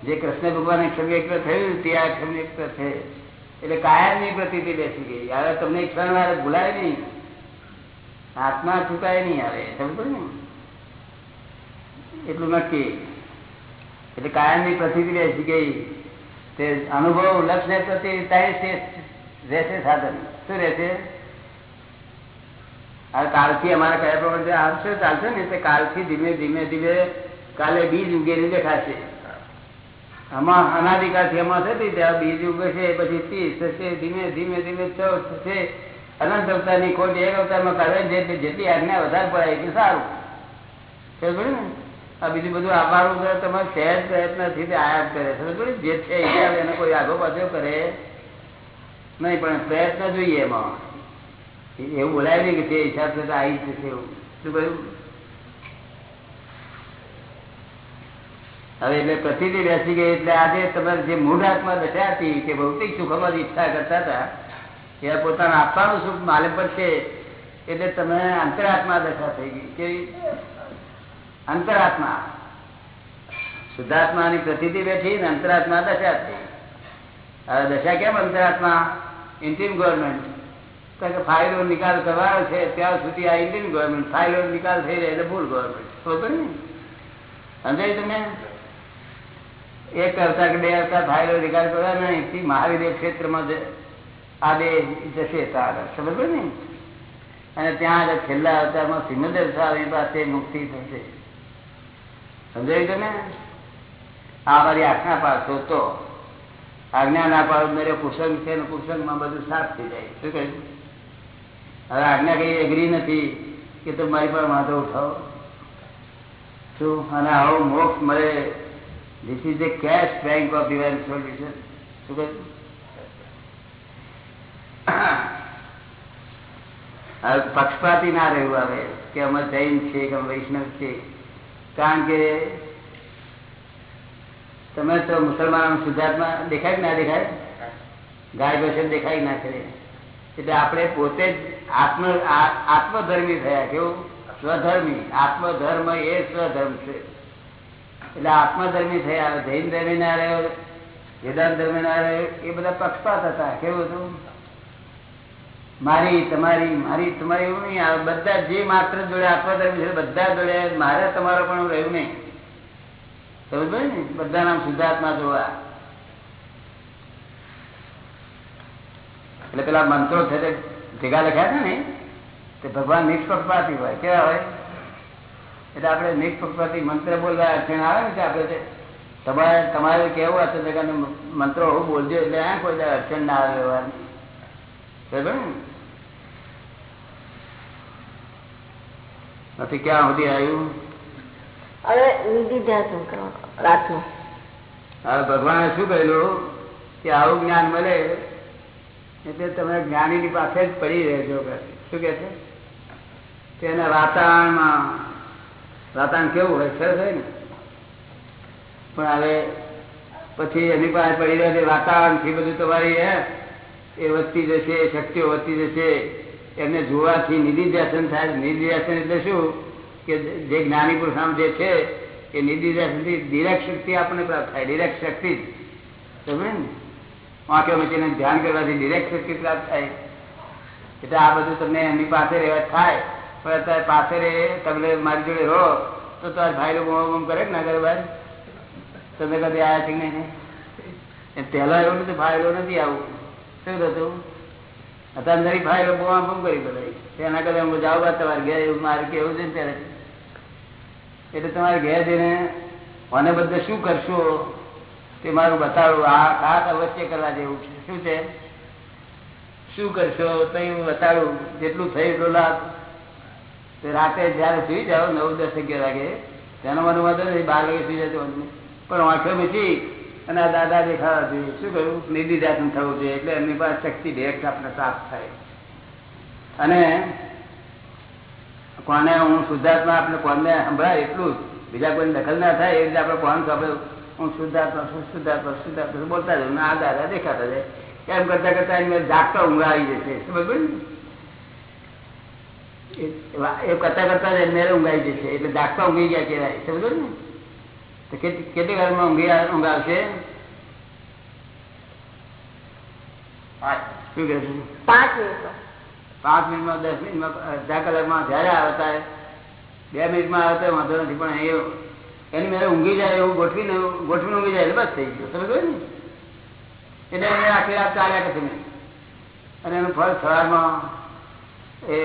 Speaker 1: જે કૃષ્ણ ભગવાન એકત્ર થયું, તે આ એકત્ર છે એટલે કાયમની પ્રતિ બેસી ગઈ. હવે તમને ક્ષણ વાર ભૂલાય નહીં. આત્મા ચૂકાય નહીં આવે, સમજો ને? એટલું નક્કી. એટલે કાયમની પ્રતિ બેસી ગઈ. તે અનુભવ, લક્ષ્ય પ્રતિ રહેશે સાધન. શું રહેશે? હવે કાલથી અમારે કયા પ્રમાણે આવશે, ચાલશે ને? તે કાલથી ધીમે ધીમે ધીમે કાલે બીજ ઉગેરી દેખાશે. આમાં અનાધિકારથી એમાં થતી ત્યાં બીજ છે પછી ત્રીસ થશે, ધીમે ધીમે ધીમે ચૌદ થશે. અનંત અવતારની ખોટ એક અવતારમાં કરે છે જેટલી આજ્ઞા વધારે પડાય એટલું સારું. સમજ ને? આ બીજું બધું આભારું તમારે સહેજ પ્રયત્નથી તે આયાત કરે. સમજ જે છે એને કોઈ આગો પાછો કરે નહીં, પણ પ્રયત્ન જોઈએ એમાં. એવું બોલાય નહીં કે તે હિસાબ થતા આવી જ જશે એવું. શું કહ્યું? હવે એટલે પ્રતિથી બેસી ગઈ એટલે આજે તમારે જે મૂળ હાથમાં બેઠ્યા હતી કે ભૌતિક સુખમાં ઈચ્છા કરતા હતા એ પોતાનું આપવાનું સુખ પણ છે. એટલે તમે અંતરાત્મા દશા થઈ ગઈ. કેવી? અંતરાત્મા. શુદ્ધાત્માની પ્રતિથી બેઠી ને અંતરાત્મા દશા થઈ. હવે દશા કેમ અંતરાત્મા? ઇન્ડિયન ગવર્મેન્ટ કારણ કે ફાઇલો નિકાલ કરવાનો છે, ત્યાં સુધી આ ઇન્ડિયન ગવર્મેન્ટ ફાઇલો નિકાલ થઈ રહે એટલે ભૂલ ગવર્મેન્ટ બરોબર ને સમજાય તમે એક કરતા કે બે કરતા ફાઇલો નિકાલ કરવા નહીં મહાવીર ક્ષેત્રમાં આ બે જશે તાર સમજ ને? અને ત્યાં આગળ છેલ્લા અવતારમાં સિંહદર સ્વામી પાસે મુક્તિ થશે. સમજાયું તમે? આ મારી આજ્ઞા પાડશો તો આજ્ઞા ના પાડો મારે કુસંગ છે ને કુસંગમાં બધું સાફ થઈ જાય. શું કહ્યું હવે આજ્ઞા કઈ એગ્રી નથી કે તમે મારી પર વાંધો ઉઠાવો. શું? અને આવો મોક્ષ મળે this is a cash bank of divine solution. શું કહ્યું પક્ષપાતી ના રહેવું આવે, કે અમે જૈન છે કે વૈષ્ણવ છે. કારણ કે તમે તો મુસલમાન સુધાર્થમાં દેખાય કે ના દેખાય? ગાય ભેષણ દેખાય ના કરે. એટલે આપણે પોતે જ આત્મ આત્મધર્મી થયા કેવું સ્વધર્મી. આત્મધર્મ એ સ્વધર્મ છે. એટલે આત્મધર્મી થયા જૈન ધર્મી ના રહ્યો, વેદાંત ધર્મી ના રહ્યો, એ બધા પક્ષપાત હતા. કેવું હતું? મારી, તમારી મારી, તમારી એવું નહીં. આવે બધા જે માત્ર જોડે આત્મધર્મી છે, બધા જોડે મારે તમારો પણ રહ્યું નહીં. સમજ ને? બધા નામ શુદ્ધાત્મા જોવા. એટલે પેલા મંત્રો છે ભેગા લખ્યા છે ને, તે ભગવાન નિષ્પક્ષપાતી હોય. કેવા હોય? એટલે આપણે નિષ્પક્ષપાતી મંત્ર બોલવા અડચણ આવે ને કે આપણે તમારે તમારે કેવું હશે મંત્રો હું બોલજો એટલે આ કોઈ અડચણ ના આવે વ્યવહારની બરાબર નથી ક્યાં સુધી આવ્યું?
Speaker 2: હવે નિધિ ધ્યાન રાતનું.
Speaker 1: હવે ભગવાને શું કહેલું? કે આવું જ્ઞાન મળે એટલે તમે જ્ઞાનીની પાસે જ પડી રહેજો શું કે છે? તેના વાતાવરણમાં વાતાવરણ કેવું હોય સરસ હોય ને? પણ હવે પછી એની પાસે પડી રહે વાતાવરણથી બધું તમારી, હે? એ વધતી જશે, શક્તિઓ વધતી જશે, એમને જોવાથી નિધિ દર્શન થાય. નિધિ દર્શન એટલે શું? કે જે જ્ઞાની પુરુષામ જે છે, એ નિધિ દર્શનથી ડિરેક્ટ શક્તિ આપણને પ્રાપ્ત થાય. ડિરેક્ટ શક્તિ સમજે ને? વાંકે વચ્ચેને ધ્યાન કરવાથી ડિરેક્ટ શક્તિ પ્રાપ્ત થાય. એટલે આ બધું તમને એમની પાસે રહેવા થાય. પણ અત્યારે પાસે રહે તમને મારી જોડે રહો, તો તાર ભાઈ લોકો બમ કરે ના કરે ભાઈ? તમે કદી આવ્યા છે નહીં? પેલા એવું નથી, ભાઈ નથી આવું. શું થતું? અત્યારે નરી ભાઈલો બમ બમ કરી બધા. તેના કરતા હું જાઉં બાદ તમારે ઘેર, એવું મારે કેવું છે ને ત્યારે? એટલે તમારે ઘેર જઈને મને બધે શું કરશો તે મારું બતાડું. આ ખાસ અવશ્ય કરવા જેવું છે. શું છે? શું કરશો તો હું બતાડું. જેટલું થયું એટલું લાભ. રાતે જયારે સુઈ જાઓ, નવ દસ અગિયાર વાગે, તેનો મને વાંધો નથી, બાર વાગે સુઈ જતો પણ વાંખો મીચી અને આ દાદા દેખાવા જોઈએ. શું કહ્યું નિધિ જાતનું થવું જોઈએ. એટલે એમની પાસે શક્તિ ડેરેક્ટ આપણે પ્રાપ્ત થાય. અને કોને હું શુદ્ધાત્મા આપણે કોને સંભળાય એટલું જ. બીજા કોઈ દખલ ના થાય, એ રીતે આપણે કોણ આપણે હું શુદ્ધાત્મા શું શુદ્ધાત્મા શુદ્ધાત્મા બોલતા જાઉં આ દાદા દેખાતા જાય. એમ કરતા કરતા એમને જાગતા ઊંઘ આવી જશે. સમજ ને એ- કરતા કરતા મેરે ઊંઘાઈ જશે. એટલે દાખલા ઊંઘી ગયા કહેવાય. સમજો ને? તો કેટલી વારમાં ઊંઘી ઊંઘ આવશે
Speaker 3: પાંચ.
Speaker 1: શું કહે છે?
Speaker 2: પાંચ મિનિટમાં.
Speaker 1: પાંચ મિનિટમાં દસ મિનિટમાં અડધા કલાકમાં જયારે આવતા બે મિનિટમાં આવે વાંધો નથી. પણ એ એની મેરે ઊંઘી જાય એવું ગોઠવીને ગોઠવીને ઊંઘી જાય એટલે બસ થઈ ગયો. સમજો ને? એટલે એને આખી રાત ચાલ્યા કે અને એનું ફળ સવારમાં એ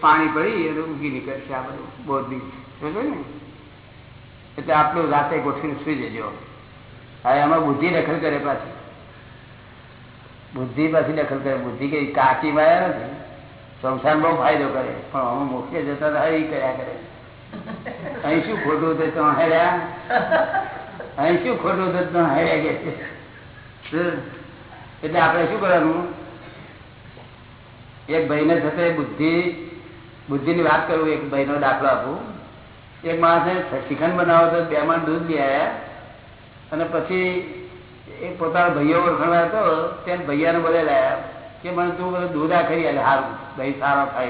Speaker 1: પાણી પડી એટલે ઉગી નીકળશે આ બધું બોધી સમજો ને? એટલે આપણું રાતે ગોઠવીને સુઈ જજો. હવે એમાં બુદ્ધિ દખલ કરે પાછી. બુદ્ધિ પાછી દખલ કરે. બુદ્ધિ કઈ કાચી માયા નથી. સંસાર બહુ ફાયદો કરે. પણ અમે મોક્ષે જતા એ કર્યા કરે. અહીં શું ખોટું હતું? તો હેર્યા અહીં શું ખોટું હતું? તો હેર્યા કે એટલે આપણે શું કરવાનું? એક ભાઈને થશે બુદ્ધિ, બુદ્ધિની વાત કરું, એક ભાઈનો દાખલો આપું. એક માણસે શિખંડ બનાવો તો બે માં દૂધ લઈ આવ્યા. અને પછી એ પોતાના ભાઈઓ ઓળખણવા હતો તેને ભૈયાને બોલે લાયા કે મને તું બધું દૂધ આ કરી આલે સારું દહીં સારો થાય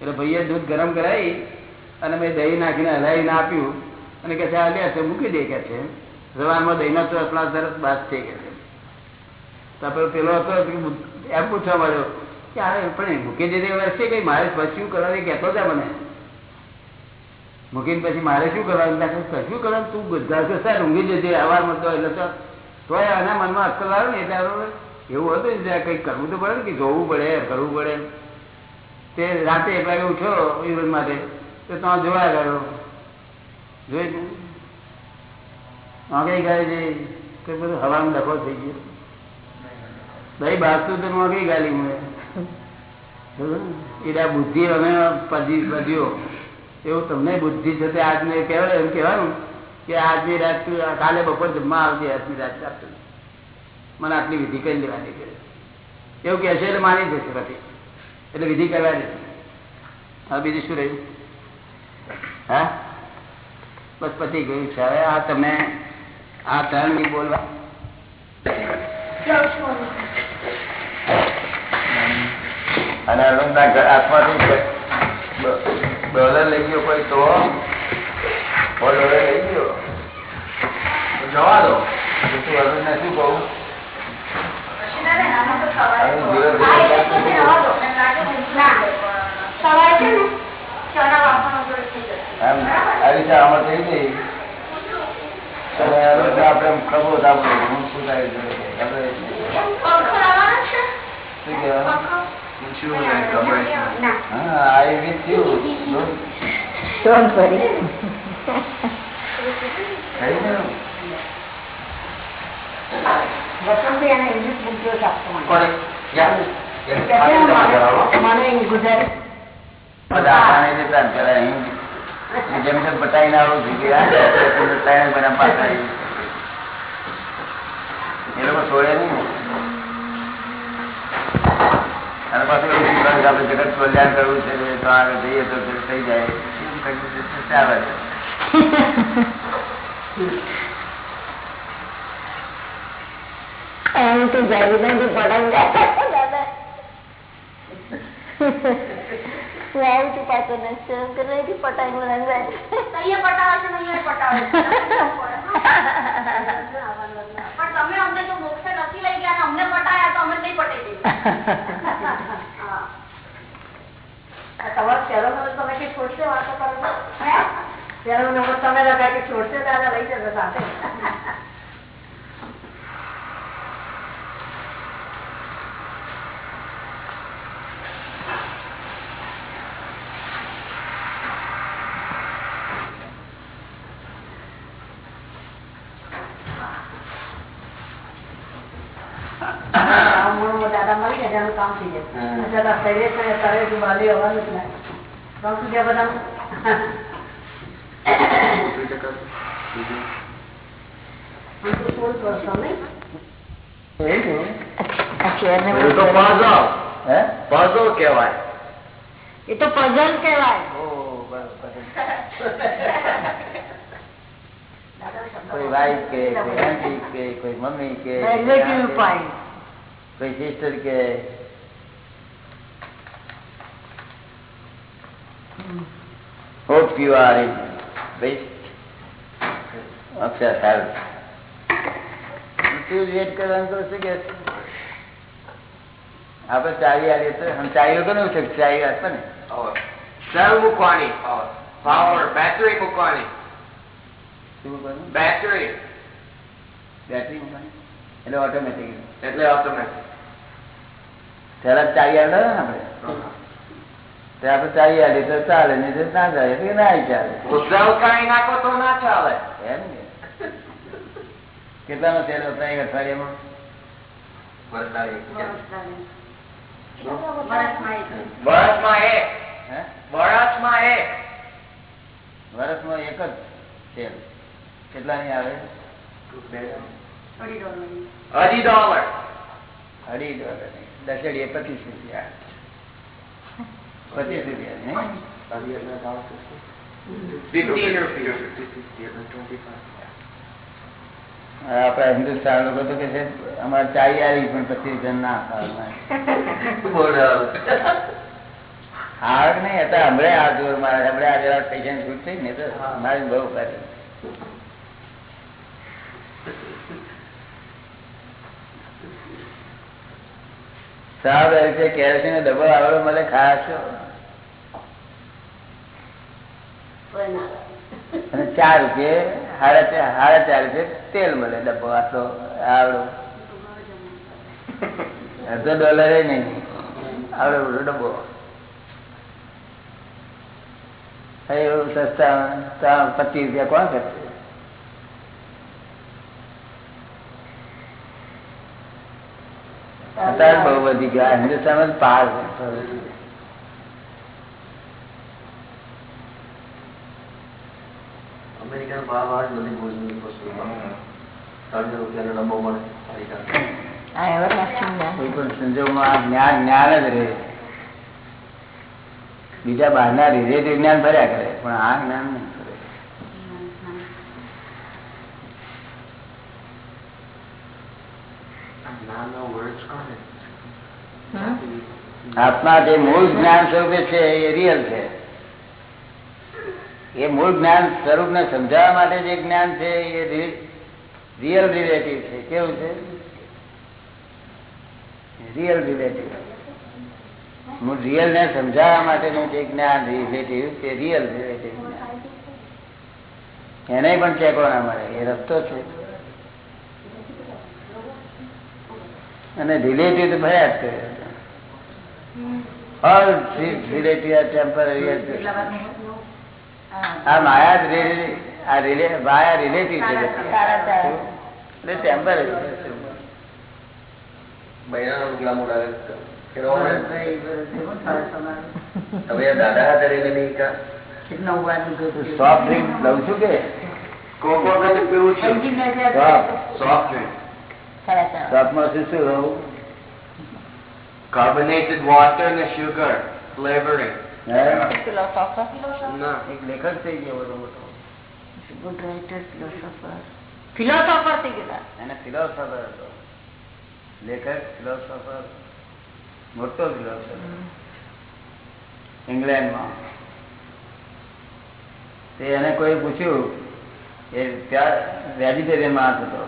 Speaker 1: એટલે ભાઈએ દૂધ ગરમ કરાવી અને મેં દહીં નાખીને હલાવીને આપ્યું. અને કહે છે, આ લે છે, મૂકી દે કે છે. રવામાં દહીંના ચોસલા તરત બાદ થઈ ગયા છે તો પેલો હતો, એમ પૂછવા મળ્યો પણ મૂકી દીધી વર્ષે કઈ મારે શું કરવાની કહેતો હતા મને. મૂકીને પછી મારે શું કરવાનું? કશું કરવાનું? તું બધા સાહેબ, ઊંઘી જજે અવારમાં તો એટલે તો તો આના મનમાં અક્કલ આવે ને એટલે એવું હતું ને કંઈક કરવું તો પડે ને, કે જોવું પડે, કરવું પડે તે રાતે એક વાગે ઉઠ્યો ઇવન માટે, તો ત્યાં જોવા ગયો. જોઈ ત્યાં કઈ ગાય છે કે બધું હવામાં ડખો થઈ ગયો. દહીં બાજતું તો કઈ ગાલી મને એટલે બુદ્ધિ અમે પધ્યો એવું તમને બુદ્ધિ છે તે આજને કહેવાય, એમ કહેવાનું કે આજની રાત, કાલે બપોર જમવા આવતી આજની રાત આપતું મને આટલી વિધિ કરી લેવાની છે. એવું કહેશે એટલે માની જશે પછી. એટલે વિધિ કરવાની હવે બીજું શું રહ્યું? હા? બસ પતી ગયું છે. હવે આ તમે આ ત્રણ બોલવા.
Speaker 3: અને અલંગના ઘર હાથમાંથી ડોલર લઈ ગયો કોઈ તો? ડોલર લઈ ગયો. જવા દો. તો શું કહું? અરુણ
Speaker 2: ને ચણા વાપરવાનો જોડે
Speaker 3: આમ આ રીતે આમાં થઈ ગઈ. અને અરુણને આપણે એમ ખબર આપડે શું થાય છે? શું કહેવાય?
Speaker 2: ના
Speaker 3: અહીં જેમ બતાવી બતાવીને આવું છું કે એ લોકો છોડે નહીં ને. અને પાછું આપણે જગત કલ્યાણ કરવું છે, તો આગળ જઈએ તો થઈ જાય. ચાલે
Speaker 2: એમ તો જરીને બી પતંગ દાદા હું આવું છું પાછો next time કે નહીં કે પતંગ ઉડાડી જાય.
Speaker 4: અહીંયા પટાવે છે ને અહીંયા પટાવે છે. પણ તમે અમને જો મોક્ષે નથી લઈ ગયા અને અમને પટાયા તો અમે નહીં પટાઈ દઈએ. હા.
Speaker 2: તમારો પહેલો નંબર તમે કે છોડશે વાતો કરો છો?
Speaker 4: હે?
Speaker 2: પહેલો નંબર તમે લગાય કે છોડશે દાદા લઈ જશે સાથે આ મૂળમાં દાદા મળી જાય એનું કામ થઈ જાય શરીર જ બધા
Speaker 3: એ તો
Speaker 2: પઝલ કહેવાય.
Speaker 1: કોઈ વાઈફ કે કોઈ આંટી કે કોઈ મમ્મી કે કોઈ સિસ્ટર કે ભાઈ અક્ષર સારું. તું વેટ કરવાનું તો શું કે આપણે ચાવી આવીએ તો ચાવીઓ કોને છે ચાવી આપે ને?
Speaker 3: સેલ મૂકવાની. પાવર બેટરી મૂકવાની.
Speaker 1: શું કરવું
Speaker 3: બેટરી
Speaker 1: બેટરી મૂકવાની? એટલે ઓટોમેટિક
Speaker 3: એટલે ઓટોમેટિક
Speaker 1: પહેલા ચાવી આવે ને આપણે? તે આપણે ચાવી આવીએ તો ચાલે નહીં તો ના ચાલે ના ચાલે.
Speaker 3: નાખો તો ના ચાલે.
Speaker 1: એમ ને. કેટલાનો તેલ વપરાય અઠવાડિયામાં?
Speaker 3: વર્ષમાં એક
Speaker 1: જ તેલ કેટલાની આવે?
Speaker 3: અઢી ડોલર.
Speaker 1: અઢી ડોલર દસડીએ પચીસ રૂપિયા. પચીસ રૂપિયા આપડા હિન્દુસ્તાન લોકો તો કે છે અમારે ચાઈ આવી પણ પચીસ જણ ના ખાવા નહીં હતા હમણે આ જોર મારે હમણે આ જરા પૈસા છૂટ થઈ ને તો મારી બહુ કરી. સાહેબ કેરોસીન ડબલ આવડો મને ખાશો. અને ચાર રૂપિયે સાડા ચાર ચાર રૂપિયે તેલ મળે ડબ્બો આટલો આવડો. અડધો ડોલર નહીં. આવડો બધો ડબ્બો. પચીસ રૂપિયા કોણ કરશે? અત્યારે બહુ બધી ગયા હિન્દુસ્તાન પાર
Speaker 3: અમેરિકાનો ભાવ આવે બધી ભોજનની વસ્તુ ત્રણસો રૂપિયાનો ડબ્બો મળે
Speaker 1: રહે. બીજા બહારના રિલેટિવ જ્ઞાન ભર્યા કરે પણ આ જ્ઞાન નહીં? આત્મા જે મૂળ જ્ઞાન સ્વરૂપે છે એ રિયલ છે. એ મૂળ જ્ઞાન સ્વરૂપ ને સમજાવવા માટે જે જ્ઞાન છે એ રિયલ રિલેટિવ છે. કેવું છે? રિયલ રિલેટિવ મૂળ રિયલ ને સમજાવવા માટેનું જે જ્ઞાન રિલેટિવ તે રિયલ રિલેટિવ એને પણ ચેકો ના મળે. એ રસ્તો છે. અને રિલેટિવ તો ભયા જ કરે ઓલ રિલેટિવ ટેમ્પરરી. આ માયા જ આ રિલે- માયા relative છે. એટલે temporary છે.
Speaker 3: બૈરાનો રૂપિયા મોડા હવે દાદા હાથે રહીને નહીં કા?
Speaker 1: Soft drink લઉં છું કે.
Speaker 3: સોફ્ટ ડ્રિંક કાર્બોનેટેડ વોટર ને શુગર ફ્લેવરિંગ
Speaker 1: લેખક થઈ ગયો મોટો.
Speaker 2: Good writer, philosopher. Philosopher થઈ ગયેલા.
Speaker 1: એને ફિલોસોફર હતો. લેખક ફિલોસોફર મોટો ફિલોસોફર ઇંગ્લેન્ડમાં તે એને કોઈ પૂછ્યું એ ત્યાં વેજીટેરિયન માણસ હતો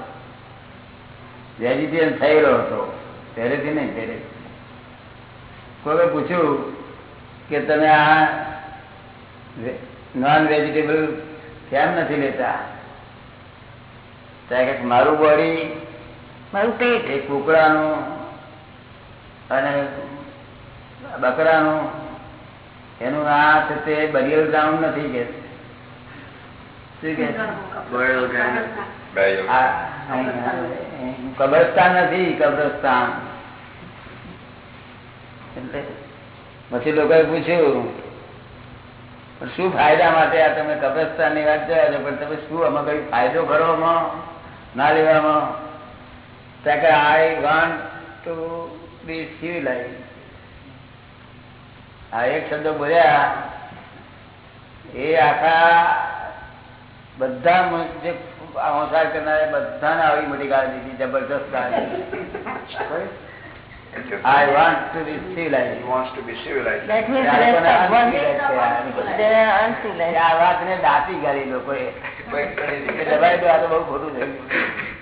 Speaker 1: વેજીટેરિયન થયેલો હતો. પહેરેથી નહીં પહેરે કોઈ પૂછ્યું કે તમે આ નોન વેજીટેબલ કેમ નથી લેતા? ત્યાં કે મારું બોડી
Speaker 2: મારું પેટ
Speaker 1: એ કુકડાનું અને બકરાનું એનું આ છે તે બરિયલ ગ્રાઉન્ડ નથી કે? કબ્રસ્તાન નથી કબ્રસ્તાન. એટલે પછી લોકોએ પૂછ્યું શું ફાયદા માટે આ તમે કબ્રસ્તાનની વાત જોયા છો? પણ તમે શું આમાં કઈ ફાયદો ખરો ના લેવામાં? ત્યાં I want to be civilise આ એક શબ્દ બોલ્યા, એ આખા બધા જે હોંસાર કરનારા બધાને આવી મોટી ગાળી દીધી જબરદસ્ત ગાળી. I want to be civilized.
Speaker 3: He wants to be civilized.
Speaker 2: That means They are uncivilized.
Speaker 1: આ વાતને દાટી કરી લોકોએ દબાઈ દો આ તો બહુ ખોટું થયું